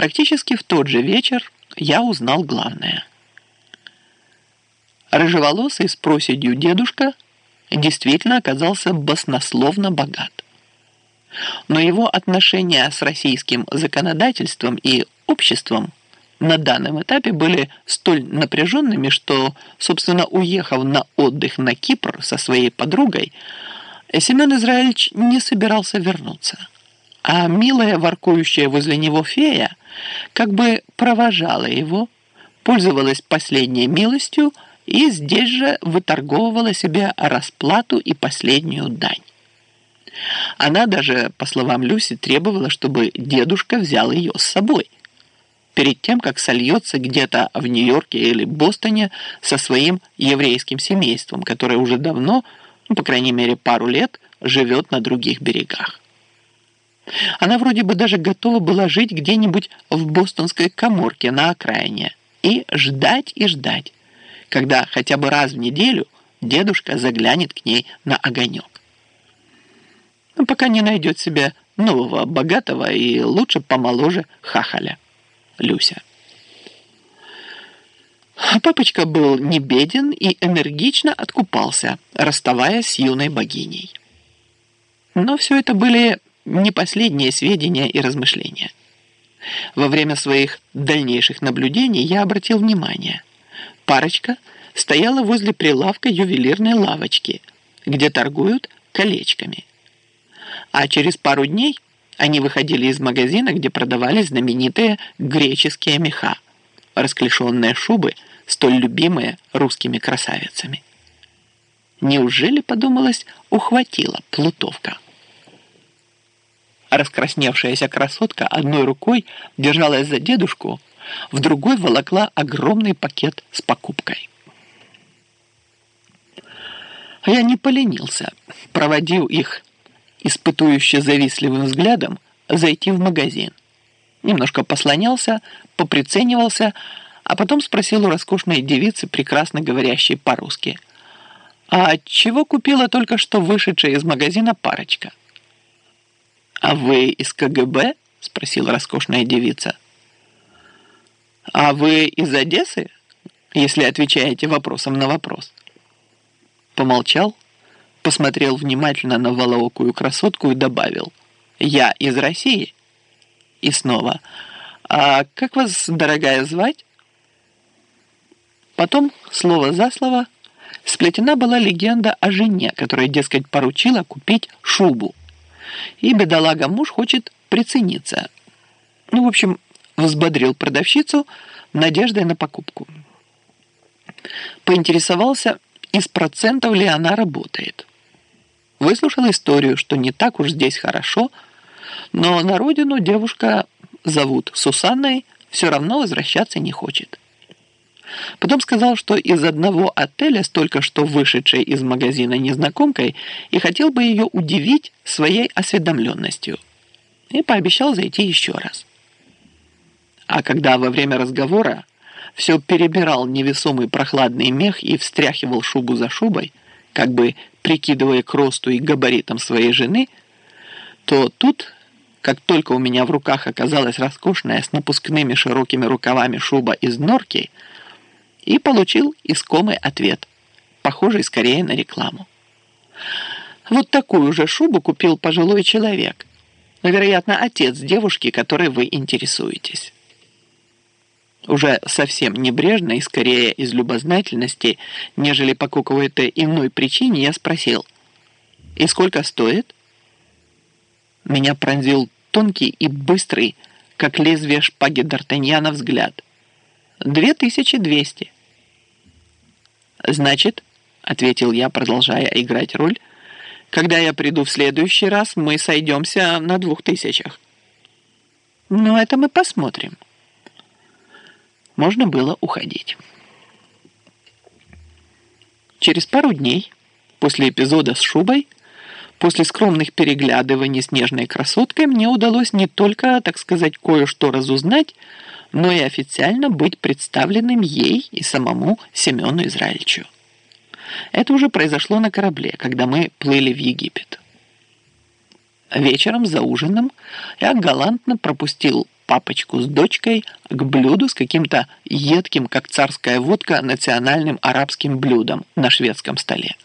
Практически в тот же вечер я узнал главное. Рыжеволосый с проседью дедушка действительно оказался баснословно богат. Но его отношения с российским законодательством и обществом на данном этапе были столь напряженными, что, собственно, уехав на отдых на Кипр со своей подругой, Семен Израильевич не собирался вернуться. А милая, воркующая возле него фея, как бы провожала его, пользовалась последней милостью и здесь же выторговывала себе расплату и последнюю дань. Она даже, по словам Люси, требовала, чтобы дедушка взял ее с собой, перед тем, как сольется где-то в Нью-Йорке или Бостоне со своим еврейским семейством, которое уже давно, ну, по крайней мере, пару лет, живет на других берегах. Она вроде бы даже готова была жить где-нибудь в бостонской коморке на окраине и ждать и ждать, когда хотя бы раз в неделю дедушка заглянет к ней на огонек. Но пока не найдет себе нового, богатого и лучше помоложе хахаля, Люся. Папочка был не беден и энергично откупался, расставаясь с юной богиней. Но все это были не последние сведения и размышления. Во время своих дальнейших наблюдений я обратил внимание. Парочка стояла возле прилавка ювелирной лавочки, где торгуют колечками. А через пару дней они выходили из магазина, где продавались знаменитые греческие меха, расклешенные шубы, столь любимые русскими красавицами. Неужели, подумалось, ухватила плутовка? Раскрасневшаяся красотка одной рукой держалась за дедушку, в другой волокла огромный пакет с покупкой. А я не поленился, проводил их испытующе завистливым взглядом, зайти в магазин. Немножко послонялся, поприценивался, а потом спросил у роскошной девицы, прекрасно говорящей по-русски, «А чего купила только что вышедшая из магазина парочка?» «А вы из КГБ?» – спросила роскошная девица. «А вы из Одессы?» если отвечаете вопросом на вопрос. Помолчал, посмотрел внимательно на волоокую красотку и добавил «Я из России». И снова «А как вас, дорогая, звать?» Потом, слово за слово, сплетена была легенда о жене, которая, дескать, поручила купить шубу и бедолага-муж хочет прицениться. Ну, в общем, взбодрил продавщицу надеждой на покупку. Поинтересовался, из процентов ли она работает. Выслушал историю, что не так уж здесь хорошо, но на родину девушка зовут Сусанной, все равно возвращаться не хочет. Потом сказал, что из одного отеля, столько что вышедшей из магазина незнакомкой, и хотел бы ее удивить своей осведомленностью. И пообещал зайти еще раз. А когда во время разговора все перебирал невесомый прохладный мех и встряхивал шубу за шубой, как бы прикидывая к росту и габаритам своей жены, то тут, как только у меня в руках оказалась роскошная с напускными широкими рукавами шуба из норки – и получил искомый ответ, похожий скорее на рекламу. Вот такую же шубу купил пожилой человек, вероятно, отец девушки, которой вы интересуетесь. Уже совсем небрежно и скорее из любознательности, нежели по какой-то иной причине, я спросил, «И сколько стоит?» Меня пронзил тонкий и быстрый, как лезвие шпаги Д'Артаньяна, взгляд – Две тысячи двести. Значит, ответил я, продолжая играть роль, когда я приду в следующий раз, мы сойдемся на двух тысячах. Ну, это мы посмотрим. Можно было уходить. Через пару дней, после эпизода с шубой, после скромных переглядываний с нежной красоткой, мне удалось не только, так сказать, кое-что разузнать, но и официально быть представленным ей и самому Семену Израильевичу. Это уже произошло на корабле, когда мы плыли в Египет. Вечером за ужином я галантно пропустил папочку с дочкой к блюду с каким-то едким, как царская водка, национальным арабским блюдом на шведском столе.